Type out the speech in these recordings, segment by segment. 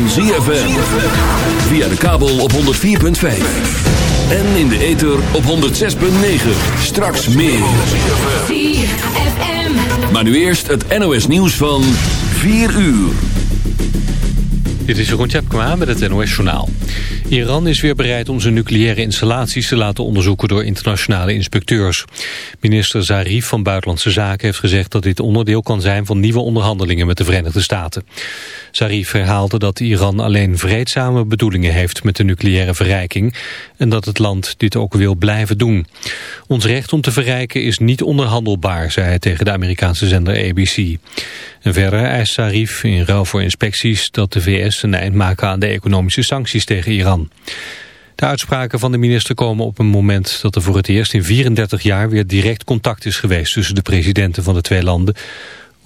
van ZFM. Via de kabel op 104.5. En in de ether op 106.9. Straks meer. ZFM. Maar nu eerst het NOS nieuws van 4 uur. Dit is Jeroen Tjepkema met het NOS Journaal. Iran is weer bereid om zijn nucleaire installaties te laten onderzoeken door internationale inspecteurs. Minister Zarif van Buitenlandse Zaken heeft gezegd dat dit onderdeel kan zijn van nieuwe onderhandelingen met de Verenigde Staten. Zarif herhaalde dat Iran alleen vreedzame bedoelingen heeft met de nucleaire verrijking en dat het land dit ook wil blijven doen. Ons recht om te verrijken is niet onderhandelbaar, zei hij tegen de Amerikaanse zender ABC. En verder eist Zarif in ruil voor inspecties dat de VS een eind maken aan de economische sancties tegen Iran. De uitspraken van de minister komen op een moment dat er voor het eerst in 34 jaar weer direct contact is geweest tussen de presidenten van de twee landen.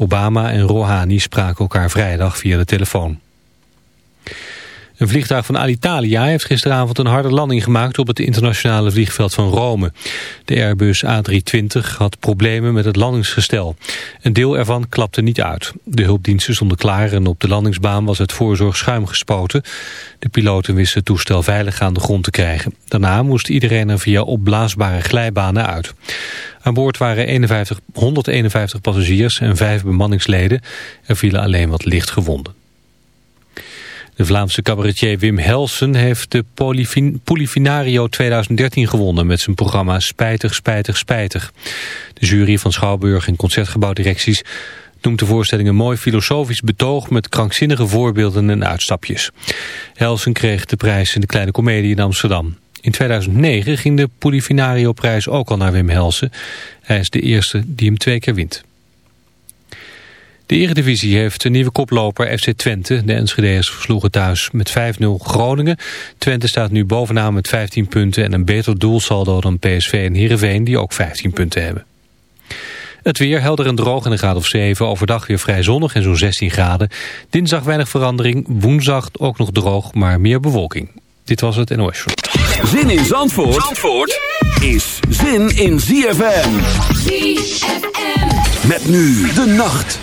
Obama en Rouhani spraken elkaar vrijdag via de telefoon. Een vliegtuig van Alitalia heeft gisteravond een harde landing gemaakt op het internationale vliegveld van Rome. De Airbus A320 had problemen met het landingsgestel. Een deel ervan klapte niet uit. De hulpdiensten stonden klaar en op de landingsbaan was het voorzorg schuim gespoten. De piloten wisten het toestel veilig aan de grond te krijgen. Daarna moest iedereen er via opblaasbare glijbanen uit. Aan boord waren 51, 151 passagiers en vijf bemanningsleden. Er vielen alleen wat licht gewonden. De Vlaamse cabaretier Wim Helsen heeft de Polifinario 2013 gewonnen met zijn programma Spijtig, Spijtig, Spijtig. De jury van Schouwburg en Concertgebouwdirecties noemt de voorstelling een mooi filosofisch betoog met krankzinnige voorbeelden en uitstapjes. Helsen kreeg de prijs in de Kleine Comedie in Amsterdam. In 2009 ging de Polifinario-prijs ook al naar Wim Helsen. Hij is de eerste die hem twee keer wint. De Eredivisie heeft een nieuwe koploper FC Twente. De Enschede'ers versloegen thuis met 5-0 Groningen. Twente staat nu bovenaan met 15 punten en een beter doelsaldo dan PSV en Heerenveen die ook 15 punten hebben. Het weer helder en droog in een graad of 7. Overdag weer vrij zonnig en zo'n 16 graden. Dinsdag weinig verandering. Woensdag ook nog droog, maar meer bewolking. Dit was het NOS. Zin in Zandvoort, Zandvoort is zin in ZFM. ZFM. Met nu de nacht.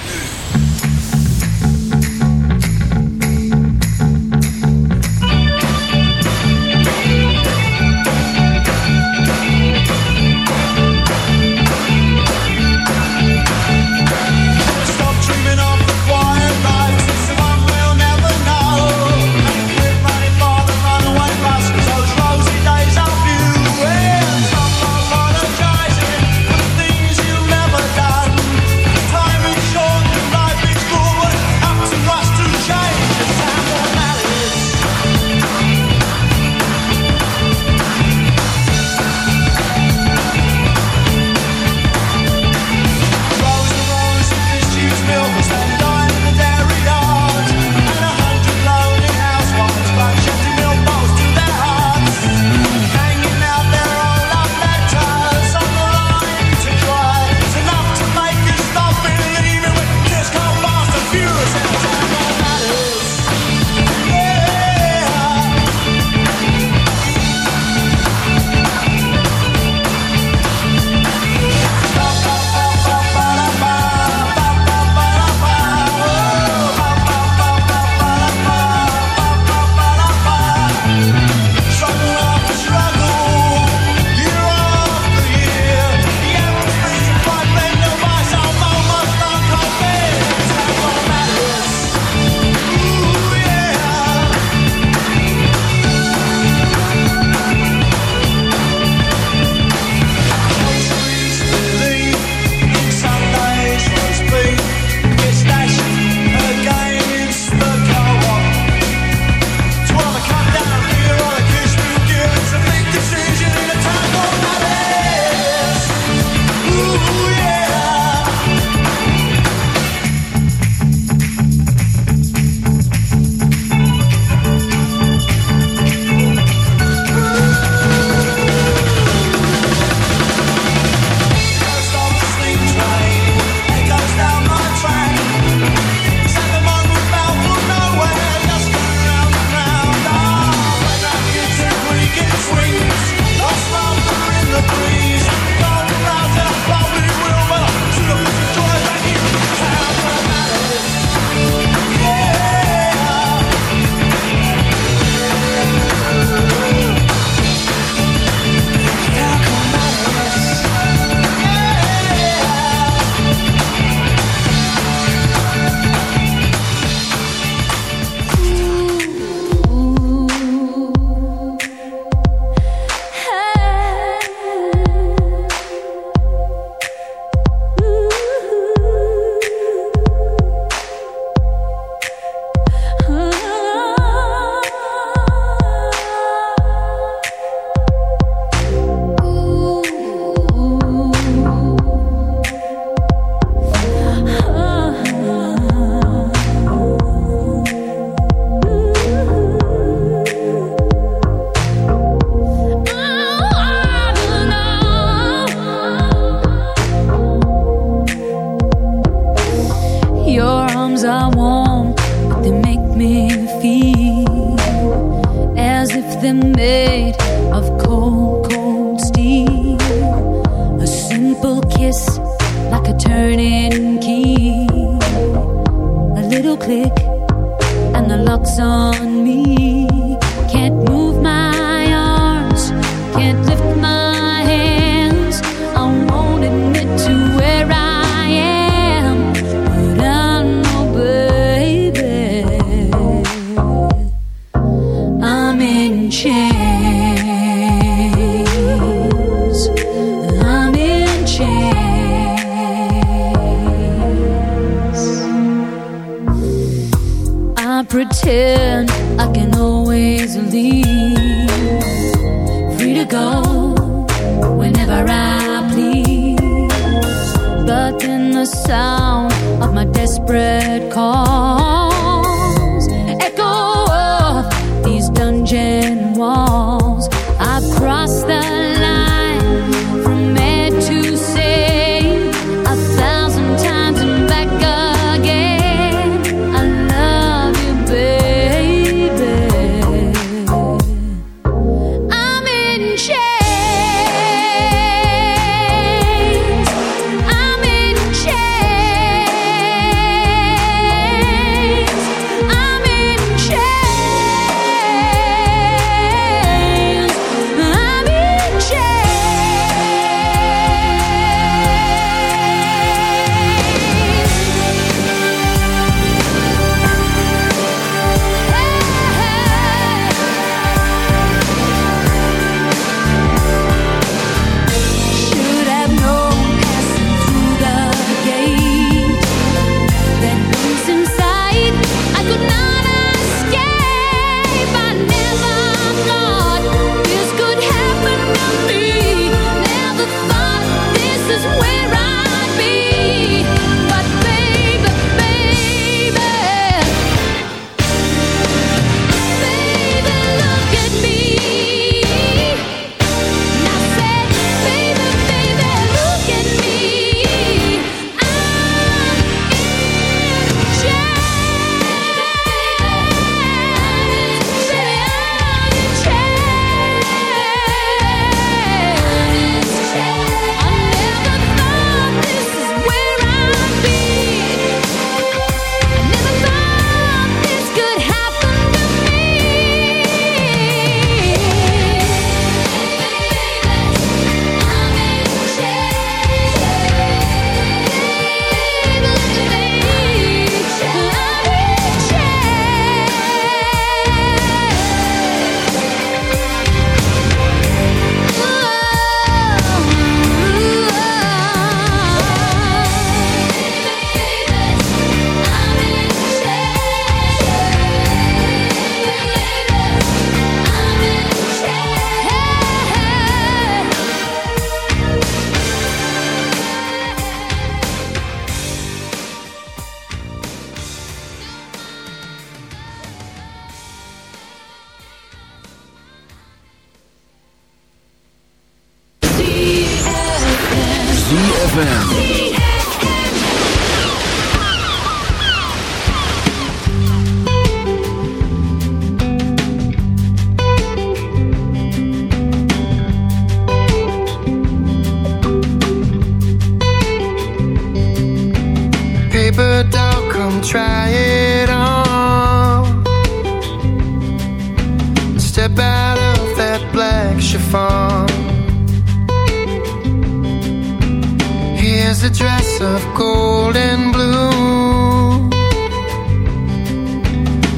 wears a dress of gold and blue.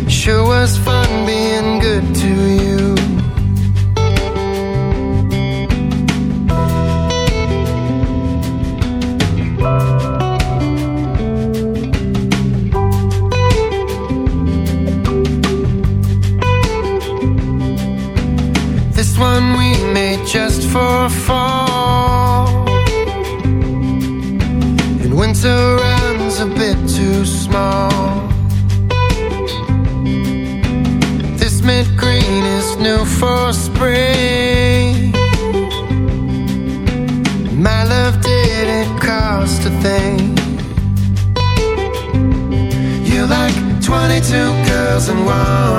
Sure was fun. doesn't want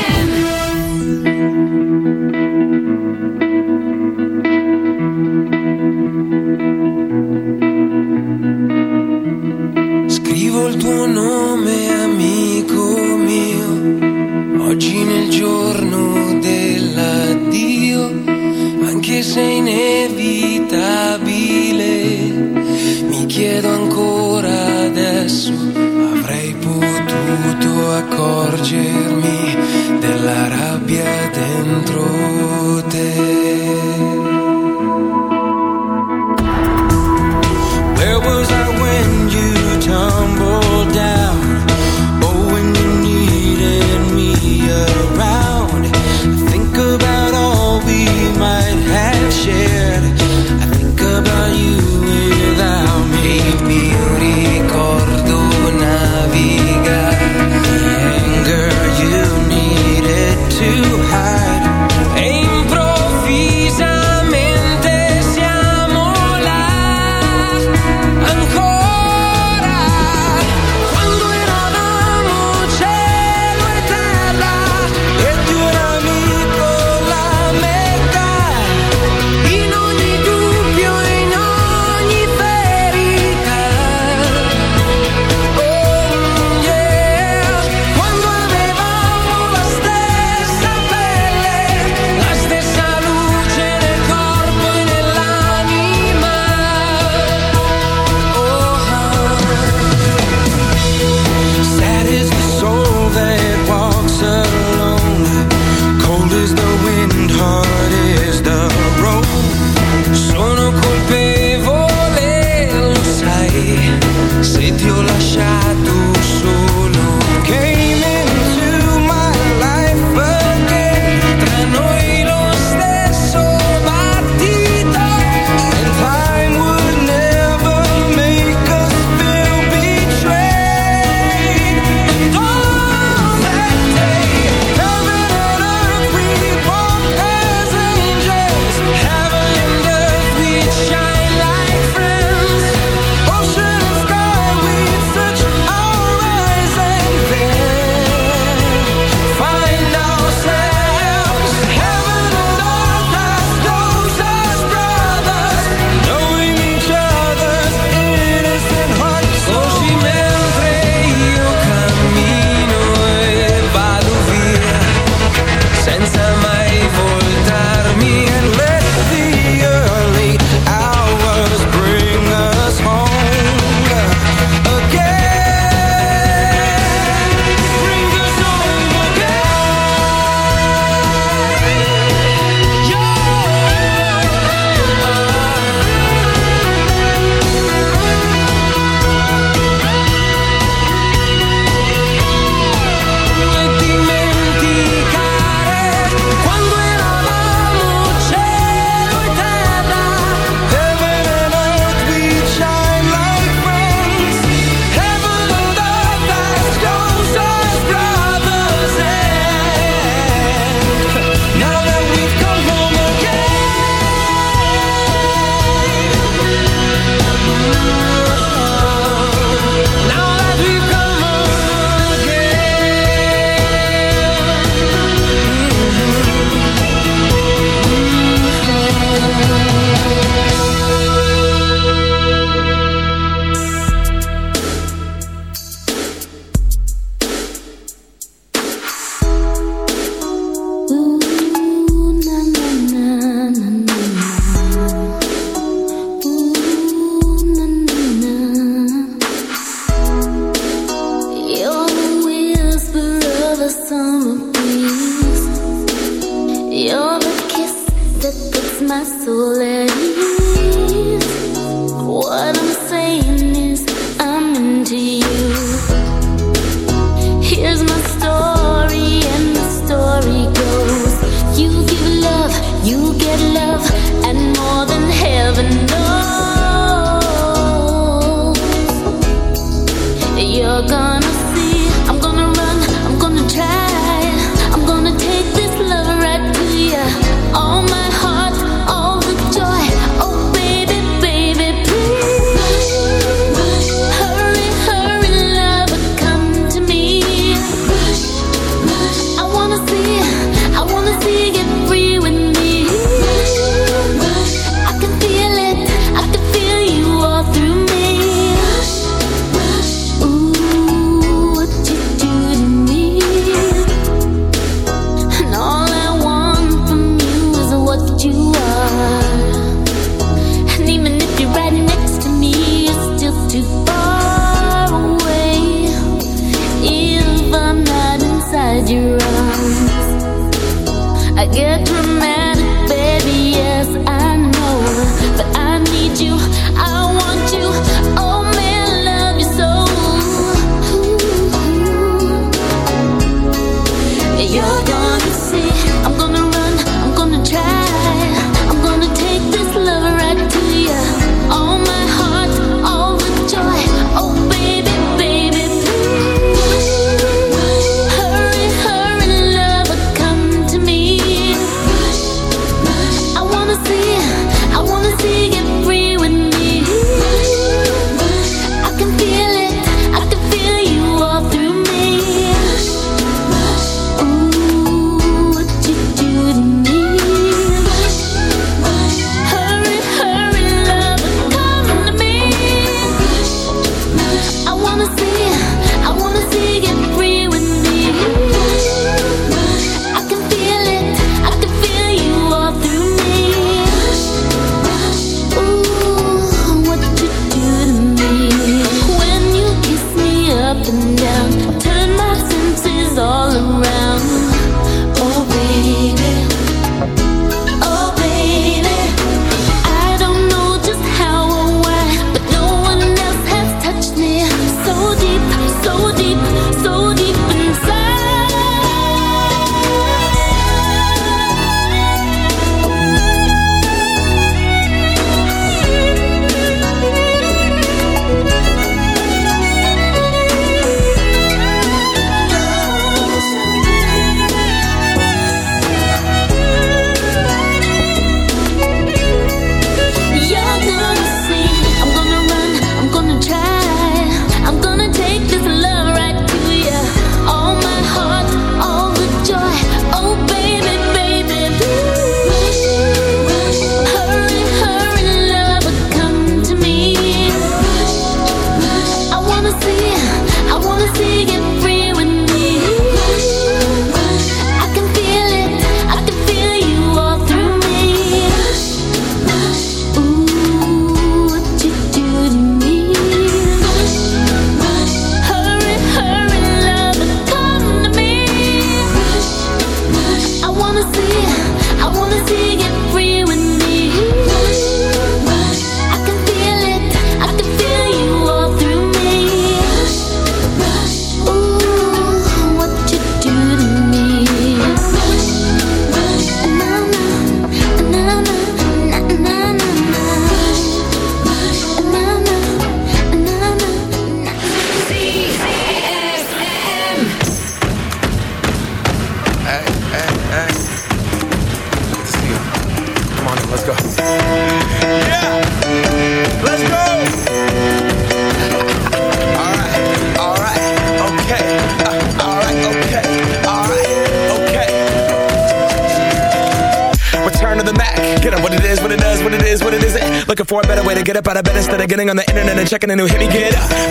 getting on the internet and checking a new hit me get up.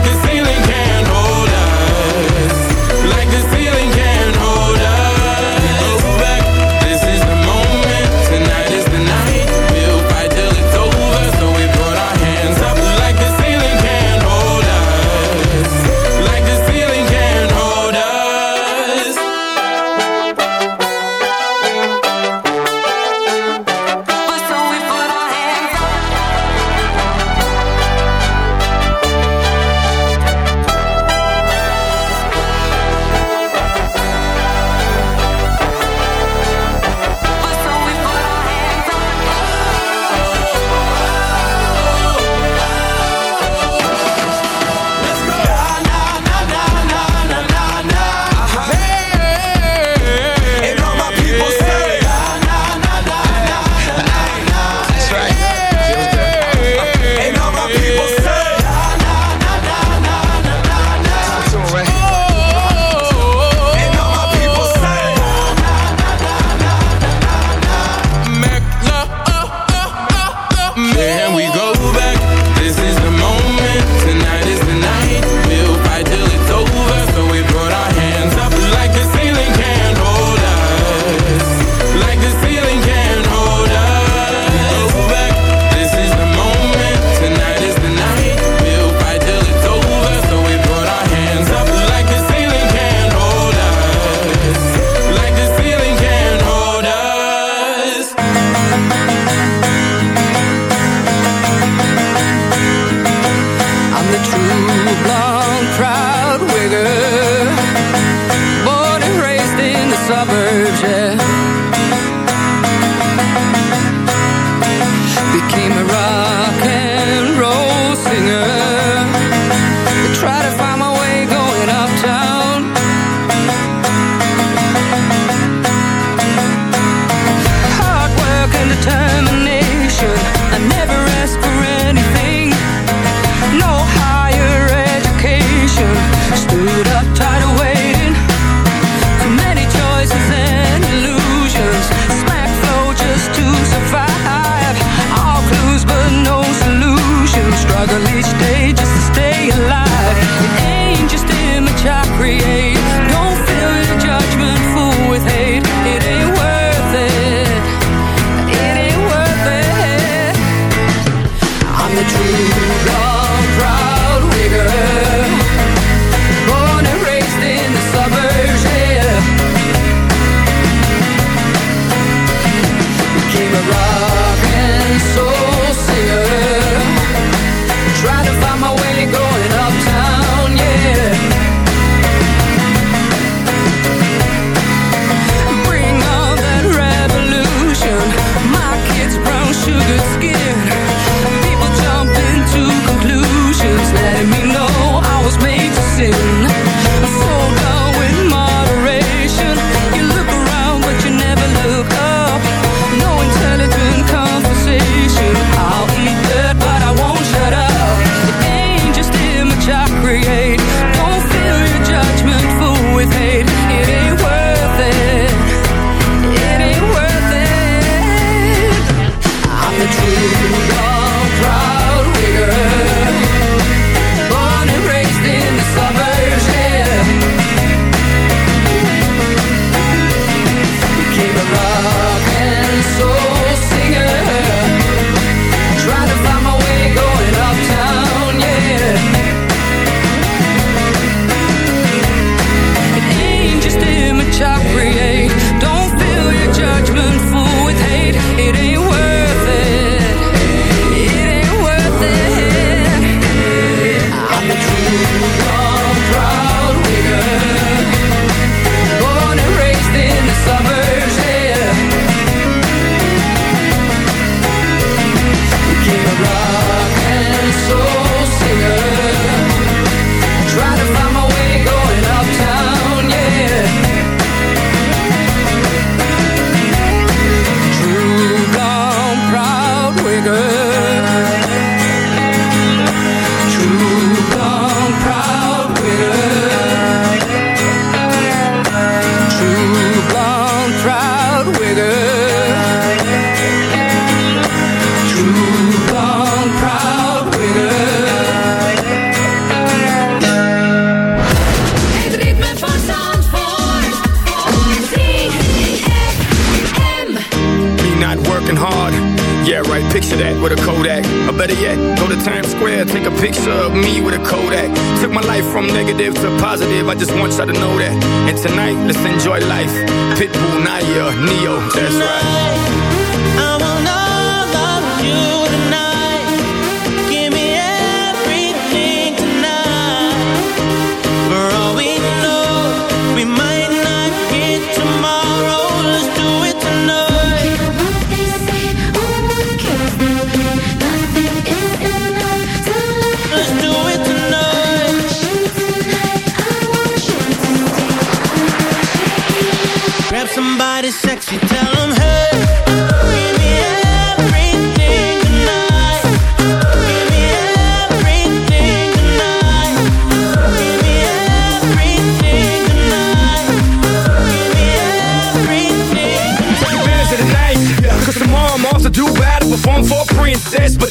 Cause tomorrow I'm off to do battle, perform for a princess. But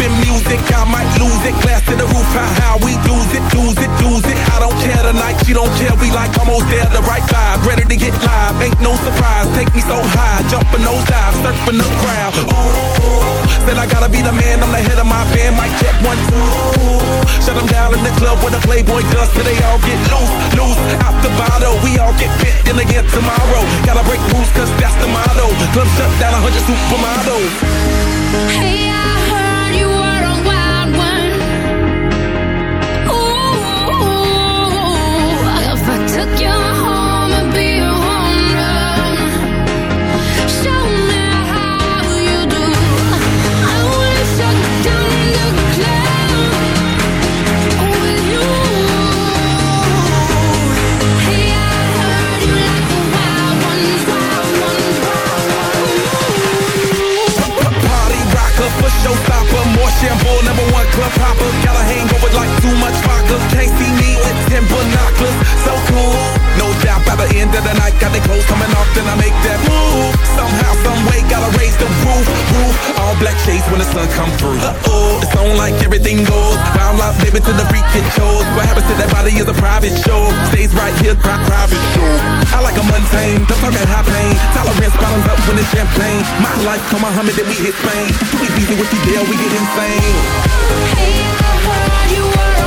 Pumping music. I might lose it, glass to the roof, how, how we lose it, lose it, lose it. I don't care tonight, she don't care. We like almost there, the right vibe, ready to get live. Ain't no surprise, take me so high, jumping those dives, surfing the crowd. Ooh, said I gotta be the man, I'm the head of my band. Mic check one two. Shut them down in the club where the Playboy does, till they all get loose, loose. Out the bottle, we all get fit in again tomorrow. Gotta break rules, cause that's the motto. Club shut down, 100 supermodels. Hey, club hopper. Got a hangover like too much vodka. Can't see me with ten binoculars. So cool, no doubt by the end of the night, got the clothes coming off, then I make that move. Somehow, some way, gotta raise the roof, roof. All black shades when the sun come through. Uh oh, on like everything goes. Wild out, baby, to the freak it shows. What happens to that body is a private show. Stays right here, pri- private show. I like a mundane, don't talk high pain. Tolerance bottoms up when it's champagne. My life, come on, Muhammad, then we hit Spain. We busy with the deal, we get insane. Hey, I heard you were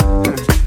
Mm-hmm.